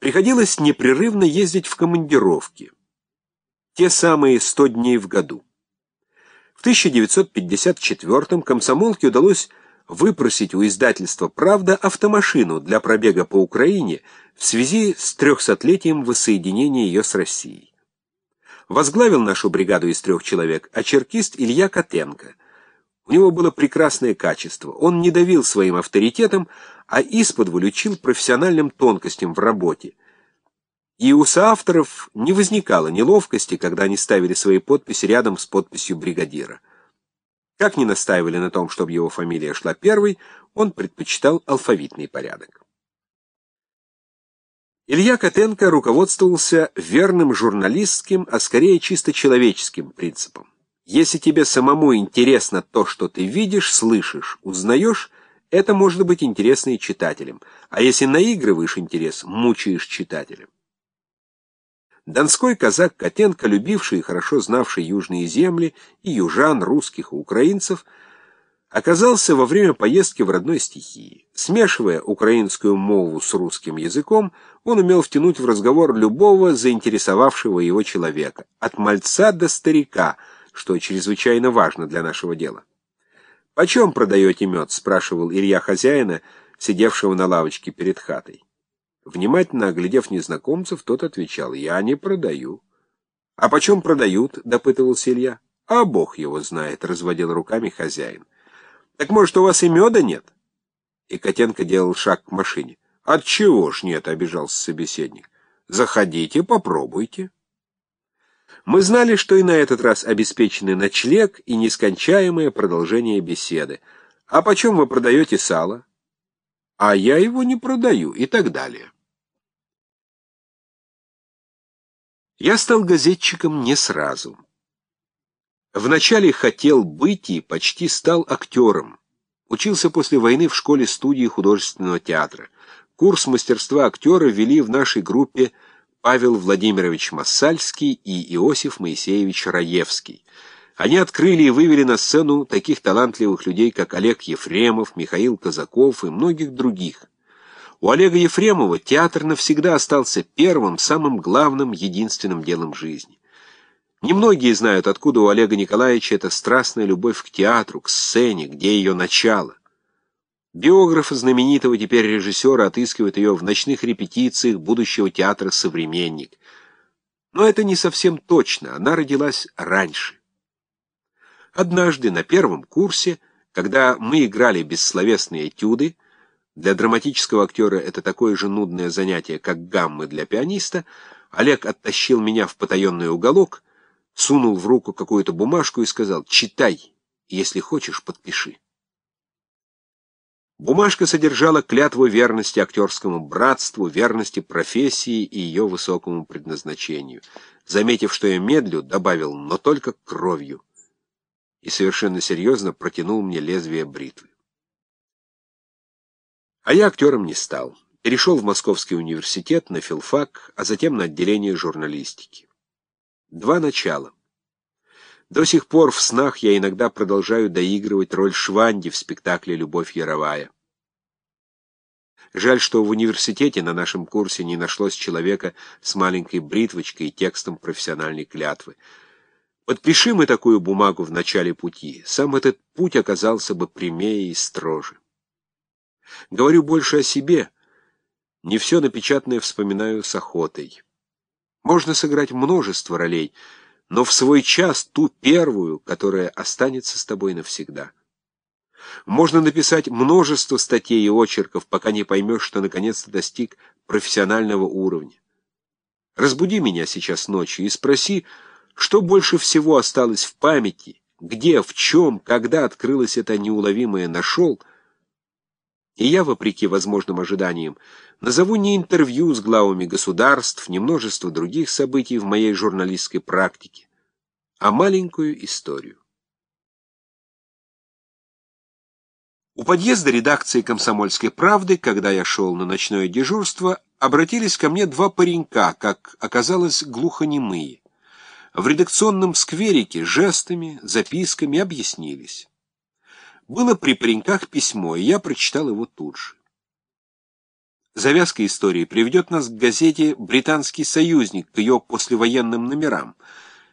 Приходилось непрерывно ездить в командировки. Те самые 100 дней в году. В 1954-м комсомолке удалось выпросить у издательства «Правда» автомашину для пробега по Украине в связи с трехсотлетием воссоединения ее с Россией. Возглавил нашу бригаду из трех человек очеркист Илья Котенко. У него было прекрасное качество. Он не давил своим авторитетом, а исподволь учил профессиональным тонкостям в работе. И у соавторов не возникало неловкости, когда они ставили свои подписи рядом с подписью бригадира. Как ни настаивали на том, чтобы его фамилия шла первой, он предпочитал алфавитный порядок. Илья Котенко руководствовался верным журналистским, а скорее чисто человеческим принципом. Если тебе самому интересно то, что ты видишь, слышишь, узнаешь, это может быть интересно и читателям, а если наигрываешь интерес, мучаешь читателя. Донской казак Котенко, любивший и хорошо знавший южные земли, и южан, русских и украинцев, оказался во время поездки в родной стихии. Смешивая украинскую мову с русским языком, он умел втянуть в разговор любого заинтересовавшего его человека, от мальца до старика, что чрезвычайно важно для нашего дела. «Почем продаете мед?» — спрашивал Илья хозяина, сидевшего на лавочке перед хатой. Внимательно оглядев незнакомцев, тот отвечал, «Я не продаю». «А почем продают?» — допытывался Илья. «А бог его знает», — разводил руками хозяин. «Так, может, у вас и меда нет?» И Котенко делал шаг к машине. «Отчего ж нет?» — обижался собеседник. «Заходите, попробуйте». Мы знали, что и на этот раз обеспечены ночлег и нескончаемое продолжение беседы. «А почем вы продаете сало?» а я его не продаю и так далее. Я стал газетчиком не сразу. Вначале хотел быть и почти стал актером. Учился после войны в школе-студии художественного театра. Курс мастерства актера вели в нашей группе Павел Владимирович Массальский и Иосиф Моисеевич Раевский. Они открыли и вывели на сцену таких талантливых людей, как Олег Ефремов, Михаил Казаков и многих других. У Олега Ефремова театр навсегда остался первым, самым главным, единственным делом жизни. Немногие знают, откуда у Олега Николаевича эта страстная любовь к театру, к сцене, где ее начало. Биографы знаменитого теперь режиссера отыскивают ее в ночных репетициях будущего театра «Современник». Но это не совсем точно, она родилась раньше. Однажды на первом курсе, когда мы играли бессловесные этюды, для драматического актера это такое же нудное занятие, как гаммы для пианиста, Олег оттащил меня в потаенный уголок, сунул в руку какую-то бумажку и сказал «Читай, если хочешь, подпиши». Бумажка содержала клятву верности актерскому братству, верности профессии и ее высокому предназначению. Заметив, что я медлю, добавил «но только кровью» и совершенно серьезно протянул мне лезвие бритвы. А я актером не стал. Перешел в Московский университет, на филфак, а затем на отделение журналистики. Два начала. До сих пор в снах я иногда продолжаю доигрывать роль Шванди в спектакле «Любовь Яровая». Жаль, что в университете на нашем курсе не нашлось человека с маленькой бритвочкой и текстом профессиональной клятвы. Подпиши мы такую бумагу в начале пути, сам этот путь оказался бы прямее и строже. Говорю больше о себе. Не все напечатанное вспоминаю с охотой. Можно сыграть множество ролей, но в свой час ту первую, которая останется с тобой навсегда. Можно написать множество статей и очерков, пока не поймешь, что наконец-то достиг профессионального уровня. Разбуди меня сейчас ночью и спроси, что больше всего осталось в памяти, где, в чем, когда открылось это неуловимое «нашел», и я, вопреки возможным ожиданиям, назову не интервью с главами государств, не множество других событий в моей журналистской практике, а маленькую историю. У подъезда редакции «Комсомольской правды», когда я шел на ночное дежурство, обратились ко мне два паренька, как оказалось, глухонемые в редакционном скверике жестами, записками объяснились. Было при пареньках письмо, и я прочитал его тут же. Завязка истории приведет нас к газете «Британский союзник», к ее послевоенным номерам.